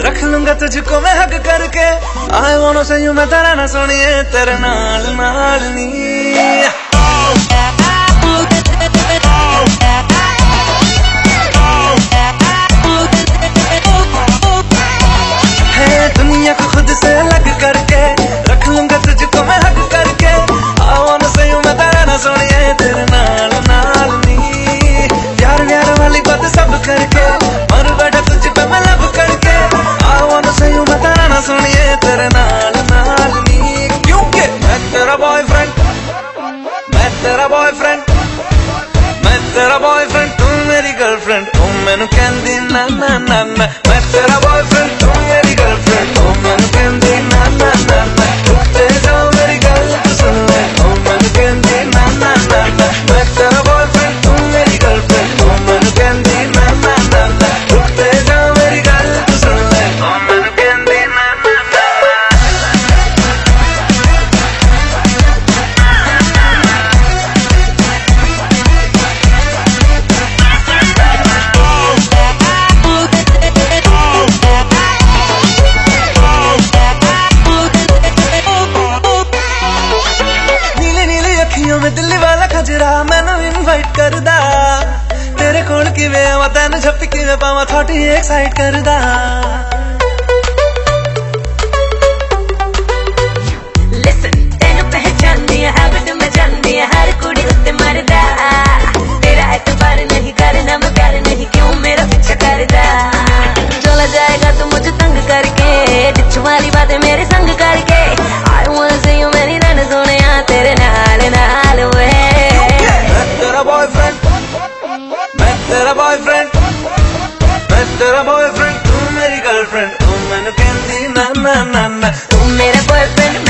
रख लूँगा तुझको मैं हक करके। आई वांट से मैं तेरा ना सुनिए, तेरे नाल नाल नी। को खुद से अलग करके रख लूँगा तुझको मैं हग करके। आवान से यूँ मैं तेरा ना सुनिए, तेरे नाल नाल नी। प्यार प्यार वाली बात सब करके मैं तेरा बॉयफ्रेंड मैं तेरा ਵਿੱਚ ਦਿਲ ਵਾਲਾ ਖਜਰਾ ਮੈਨੂੰ ਇਨਵਾਈਟ ਕਰਦਾ ਤੇਰੇ ਕੋਲ ਕਿਵੇਂ ਆਵਾਂ ਤੈਨੂੰ ਝਪਟ ਕਿਵੇਂ ਪਾਵਾਂ ਥੋੜੀ ਐਕਸਾਈਟ ਕਰਦਾ Listen, ਤੈਨੂੰ ਪਹਿਚਾਨਦੀ better boyfriend, tú me eres girlfriend, tú me no candy, na na na na, tú me eres boyfriend.